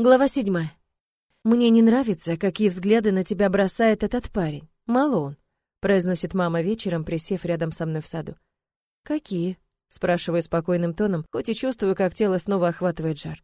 Глава седьмая. Мне не нравится, какие взгляды на тебя бросает этот парень. Малон, произносит мама вечером, присев рядом со мной в саду. Какие? спрашиваю спокойным тоном, хоть и чувствую, как тело снова охватывает жар.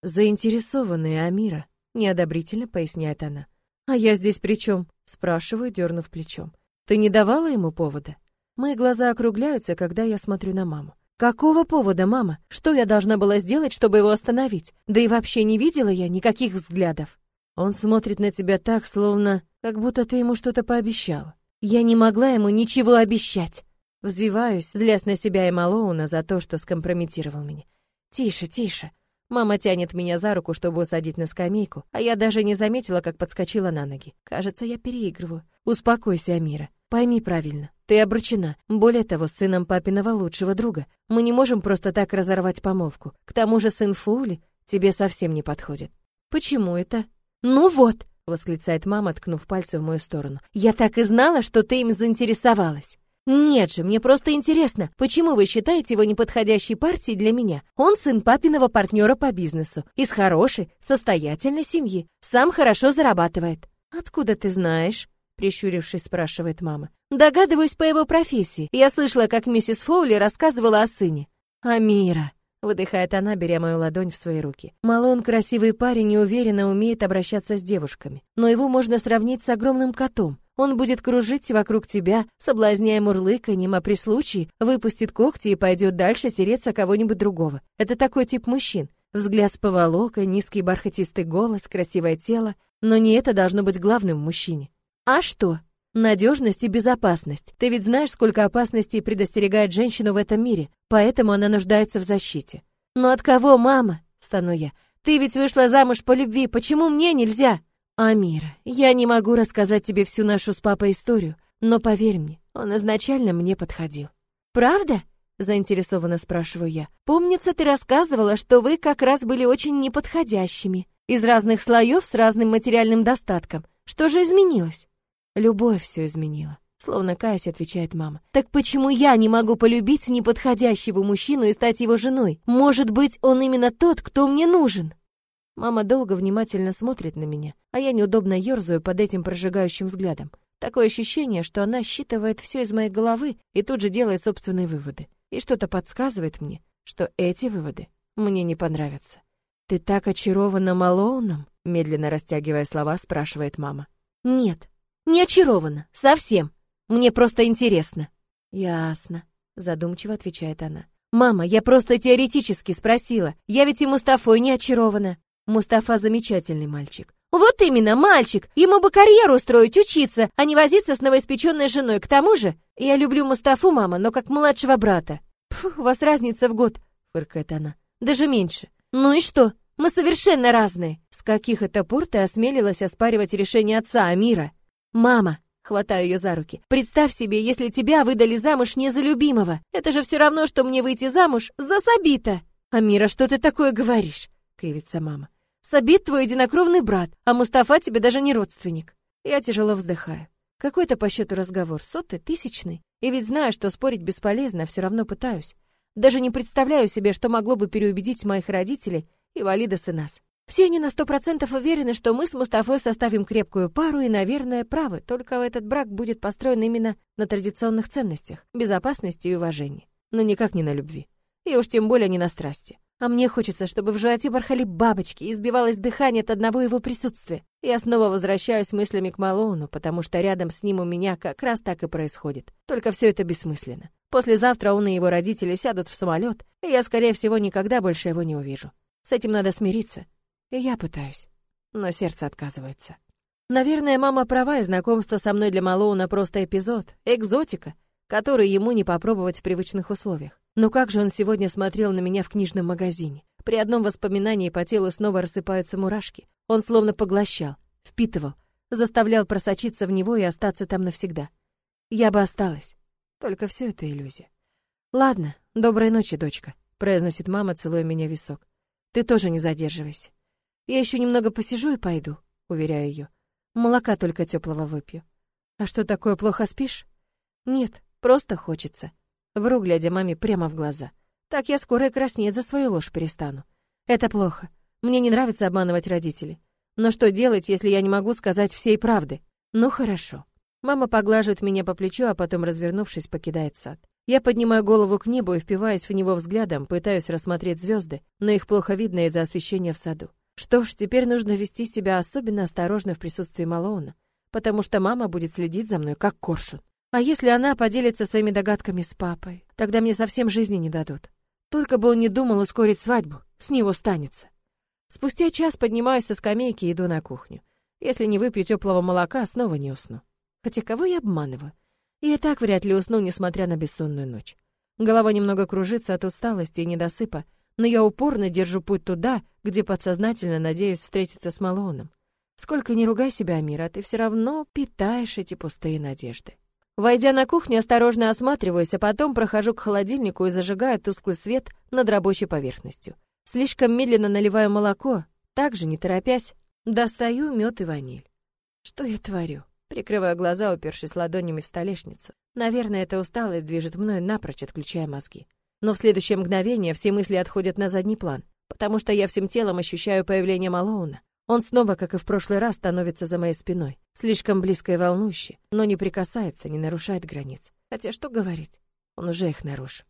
Заинтересованные Амира, неодобрительно поясняет она. А я здесь при чем? спрашиваю, дернув плечом. Ты не давала ему повода? Мои глаза округляются, когда я смотрю на маму. Какого повода, мама? Что я должна была сделать, чтобы его остановить? Да и вообще не видела я никаких взглядов. Он смотрит на тебя так, словно как будто ты ему что-то пообещала. Я не могла ему ничего обещать. Взвиваюсь, злясь на себя и Малоуна за то, что скомпрометировал меня. Тише, тише. Мама тянет меня за руку, чтобы усадить на скамейку, а я даже не заметила, как подскочила на ноги. Кажется, я переигрываю. Успокойся, Амира. Пойми правильно, ты обручена. Более того, с сыном папиного лучшего друга. Мы не можем просто так разорвать помолвку. К тому же сын Фоули тебе совсем не подходит. Почему это? Ну вот, восклицает мама, ткнув пальцем в мою сторону. Я так и знала, что ты им заинтересовалась. Нет же, мне просто интересно, почему вы считаете его неподходящей партией для меня? Он сын папиного партнера по бизнесу, из хорошей, состоятельной семьи, сам хорошо зарабатывает. Откуда ты знаешь? Прищурившись, спрашивает мама. Догадываюсь по его профессии. Я слышала, как миссис Фоули рассказывала о сыне. Амира, выдыхает она, беря мою ладонь в свои руки. Малон красивый парень и уверенно умеет обращаться с девушками, но его можно сравнить с огромным котом. Он будет кружить вокруг тебя, соблазняя мурлыканьем, а при случае выпустит когти и пойдет дальше тереться кого-нибудь другого. Это такой тип мужчин. Взгляд с поволокой, низкий бархатистый голос, красивое тело. Но не это должно быть главным в мужчине. А что? Надежность и безопасность. Ты ведь знаешь, сколько опасностей предостерегает женщину в этом мире, поэтому она нуждается в защите. Но от кого, мама? Стану я. Ты ведь вышла замуж по любви, почему мне нельзя? Амира, я не могу рассказать тебе всю нашу с папой историю, но поверь мне, он изначально мне подходил. Правда? заинтересованно спрашиваю я. Помнится, ты рассказывала, что вы как раз были очень неподходящими, из разных слоев с разным материальным достатком. Что же изменилось? Любовь все изменила. Словно каясь, отвечает мама. Так почему я не могу полюбить неподходящего мужчину и стать его женой? Может быть, он именно тот, кто мне нужен? Мама долго внимательно смотрит на меня, а я неудобно ерзаю под этим прожигающим взглядом. Такое ощущение, что она считывает все из моей головы и тут же делает собственные выводы. И что-то подсказывает мне, что эти выводы мне не понравятся. «Ты так очарована Малоуном?» Медленно растягивая слова, спрашивает мама. «Нет, не очарована, совсем. Мне просто интересно. Ясно, задумчиво отвечает она. Мама, я просто теоретически спросила. Я ведь и Мустафой не очарована. Мустафа замечательный мальчик. Вот именно, мальчик. Ему бы карьеру устроить, учиться, а не возиться с новоиспеченной женой. К тому же, я люблю Мустафу, мама, но как младшего брата. Фу, у вас разница в год, фыркает она. Даже меньше. Ну и что? Мы совершенно разные. С каких это пор ты осмелилась оспаривать решение отца Амира? «Мама!» — хватаю ее за руки. «Представь себе, если тебя выдали замуж не за любимого. Это же все равно, что мне выйти замуж за Сабита!» «Амира, что ты такое говоришь?» — кривится мама. «Сабит твой единокровный брат, а Мустафа тебе даже не родственник». Я тяжело вздыхаю. Какой-то по счету разговор, сотый, тысячный. И ведь знаю, что спорить бесполезно, все равно пытаюсь. Даже не представляю себе, что могло бы переубедить моих родителей и Валидас и нас. Все они на сто процентов уверены, что мы с Мустафой составим крепкую пару и, наверное, правы, только этот брак будет построен именно на традиционных ценностях, безопасности и уважении, но никак не на любви. И уж тем более не на страсти. А мне хочется, чтобы в животе порхали бабочки и сбивалось дыхание от одного его присутствия. Я снова возвращаюсь мыслями к Малоуну, потому что рядом с ним у меня как раз так и происходит. Только все это бессмысленно. Послезавтра он и его родители сядут в самолет, и я, скорее всего, никогда больше его не увижу. С этим надо смириться. И я пытаюсь, но сердце отказывается. Наверное, мама права, и знакомство со мной для Малоуна просто эпизод, экзотика, который ему не попробовать в привычных условиях. Но как же он сегодня смотрел на меня в книжном магазине? При одном воспоминании по телу снова рассыпаются мурашки. Он словно поглощал, впитывал, заставлял просочиться в него и остаться там навсегда. Я бы осталась. Только все это иллюзия. Ладно, доброй ночи, дочка, произносит мама, целуя меня в висок. Ты тоже не задерживайся. Я еще немного посижу и пойду, уверяю ее. Молока только теплого выпью. А что такое, плохо спишь? Нет, просто хочется. Вру, глядя маме прямо в глаза. Так я скоро и краснеть за свою ложь перестану. Это плохо. Мне не нравится обманывать родителей. Но что делать, если я не могу сказать всей правды? Ну хорошо. Мама поглаживает меня по плечу, а потом, развернувшись, покидает сад. Я поднимаю голову к небу и впиваюсь в него взглядом, пытаюсь рассмотреть звезды, но их плохо видно из-за освещения в саду. Что ж, теперь нужно вести себя особенно осторожно в присутствии Малоуна, потому что мама будет следить за мной, как коршун. А если она поделится своими догадками с папой, тогда мне совсем жизни не дадут. Только бы он не думал ускорить свадьбу, с него станется. Спустя час поднимаюсь со скамейки и иду на кухню. Если не выпью теплого молока, снова не усну. Хотя кого я обманываю? И так вряд ли усну, несмотря на бессонную ночь. Голова немного кружится от усталости и недосыпа, но я упорно держу путь туда, где подсознательно надеюсь встретиться с Малоном. Сколько ни ругай себя, Амира, ты все равно питаешь эти пустые надежды. Войдя на кухню, осторожно осматриваюсь, а потом прохожу к холодильнику и зажигаю тусклый свет над рабочей поверхностью. Слишком медленно наливаю молоко, также не торопясь, достаю мед и ваниль. Что я творю? Прикрываю глаза, упершись ладонями в столешницу. Наверное, эта усталость движет мной напрочь, отключая мозги. Но в следующее мгновение все мысли отходят на задний план, потому что я всем телом ощущаю появление Малоуна. Он снова, как и в прошлый раз, становится за моей спиной. Слишком близко и волнующе, но не прикасается, не нарушает границ. Хотя что говорить? Он уже их нарушил.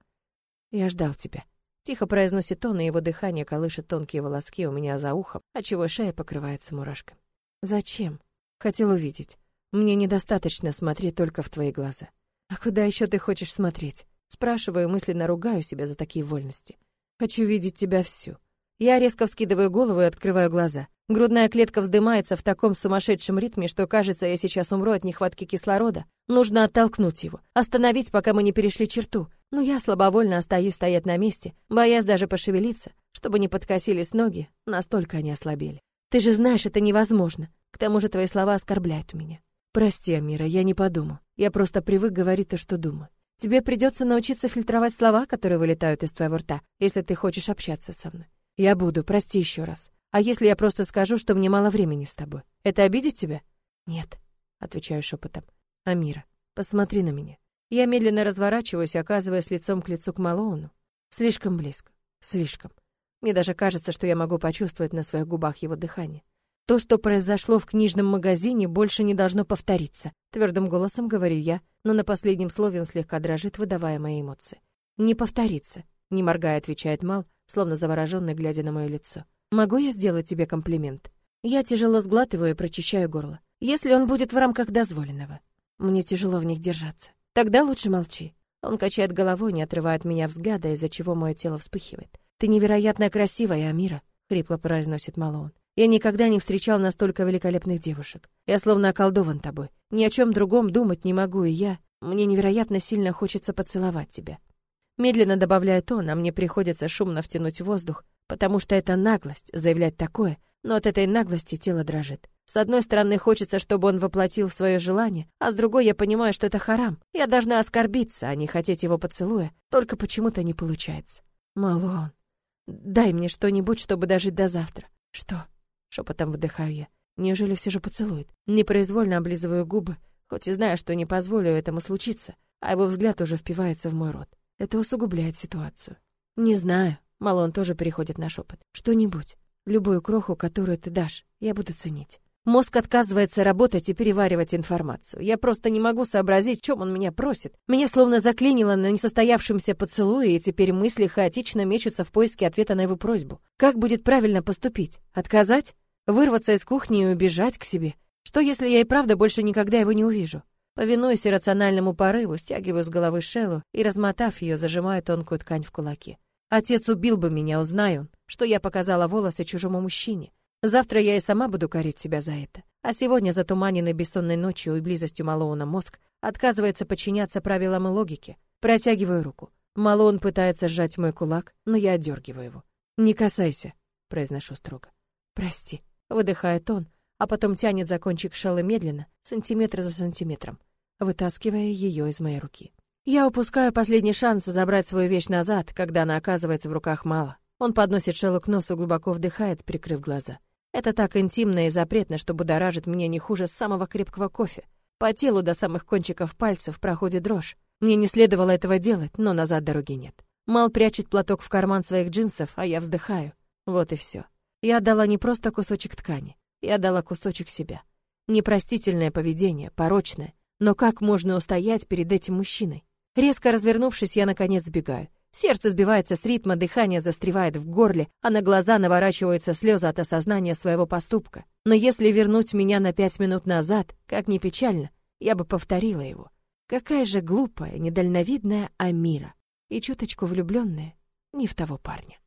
«Я ждал тебя», — тихо произносит он, и его дыхание колышет тонкие волоски у меня за ухом, отчего шея покрывается мурашками. «Зачем?» «Хотел увидеть. Мне недостаточно смотреть только в твои глаза. А куда еще ты хочешь смотреть? Спрашиваю, мысленно ругаю себя за такие вольности. Хочу видеть тебя всю. Я резко вскидываю голову и открываю глаза. Грудная клетка вздымается в таком сумасшедшем ритме, что кажется, я сейчас умру от нехватки кислорода. Нужно оттолкнуть его, остановить, пока мы не перешли черту. Но я слабовольно остаюсь стоять на месте, боясь даже пошевелиться, чтобы не подкосились ноги, настолько они ослабели. Ты же знаешь, это невозможно. К тому же твои слова оскорбляют меня. Прости, Амира, я не подумал. Я просто привык говорить то, что думаю. Тебе придется научиться фильтровать слова, которые вылетают из твоего рта, если ты хочешь общаться со мной. Я буду, прости еще раз. А если я просто скажу, что мне мало времени с тобой? Это обидит тебя? Нет, отвечаю шепотом. Амира, посмотри на меня. Я медленно разворачиваюсь, оказываясь лицом к лицу к Малоуну. Слишком близко. Слишком. Мне даже кажется, что я могу почувствовать на своих губах его дыхание. То, что произошло в книжном магазине, больше не должно повториться, твердым голосом говорю я, но на последнем слове он слегка дрожит, выдавая мои эмоции. Не повторится, не моргая, отвечает Мал, словно завороженный, глядя на мое лицо. Могу я сделать тебе комплимент? Я тяжело сглатываю и прочищаю горло. Если он будет в рамках дозволенного. Мне тяжело в них держаться. Тогда лучше молчи. Он качает головой, не отрывая от меня взгляда, из-за чего мое тело вспыхивает. Ты невероятно красивая, Амира, хрипло произносит Малоун. Я никогда не встречал настолько великолепных девушек. Я словно околдован тобой. Ни о чем другом думать не могу, и я... Мне невероятно сильно хочется поцеловать тебя. Медленно добавляет он, а мне приходится шумно втянуть воздух, потому что это наглость заявлять такое, но от этой наглости тело дрожит. С одной стороны, хочется, чтобы он воплотил свое желание, а с другой я понимаю, что это харам. Я должна оскорбиться, а не хотеть его поцелуя, только почему-то не получается. Малон, дай мне что-нибудь, чтобы дожить до завтра. Что? Шепотом выдыхаю я. Неужели все же поцелует? Непроизвольно облизываю губы, хоть и знаю, что не позволю этому случиться, а его взгляд уже впивается в мой рот. Это усугубляет ситуацию. Не знаю. Малон тоже переходит на шепот. Что-нибудь. Любую кроху, которую ты дашь, я буду ценить. Мозг отказывается работать и переваривать информацию. Я просто не могу сообразить, чем он меня просит. Меня словно заклинило на несостоявшемся поцелуе, и теперь мысли хаотично мечутся в поиске ответа на его просьбу. Как будет правильно поступить? Отказать? Вырваться из кухни и убежать к себе? Что, если я и правда больше никогда его не увижу? Повинуясь иррациональному порыву, стягиваю с головы шелу и, размотав ее, зажимаю тонкую ткань в кулаки. Отец убил бы меня, узнаю, что я показала волосы чужому мужчине. Завтра я и сама буду корить себя за это. А сегодня, затуманенный бессонной ночью и близостью Малоуна мозг, отказывается подчиняться правилам и логике. Протягиваю руку. Малоун пытается сжать мой кулак, но я отдергиваю его. «Не касайся», — произношу строго. «Прости», Выдыхает он, а потом тянет за кончик шелы медленно, сантиметр за сантиметром, вытаскивая ее из моей руки. Я упускаю последний шанс забрать свою вещь назад, когда она оказывается в руках мало. Он подносит шелу к носу, глубоко вдыхает, прикрыв глаза. Это так интимно и запретно, что будоражит меня не хуже самого крепкого кофе. По телу до самых кончиков пальцев проходит дрожь. Мне не следовало этого делать, но назад дороги нет. Мал прячет платок в карман своих джинсов, а я вздыхаю. Вот и все. Я отдала не просто кусочек ткани, я отдала кусочек себя. Непростительное поведение, порочное. Но как можно устоять перед этим мужчиной? Резко развернувшись, я наконец сбегаю. Сердце сбивается с ритма, дыхание застревает в горле, а на глаза наворачиваются слезы от осознания своего поступка. Но если вернуть меня на пять минут назад, как ни печально, я бы повторила его. Какая же глупая, недальновидная Амира. И чуточку влюбленная не в того парня.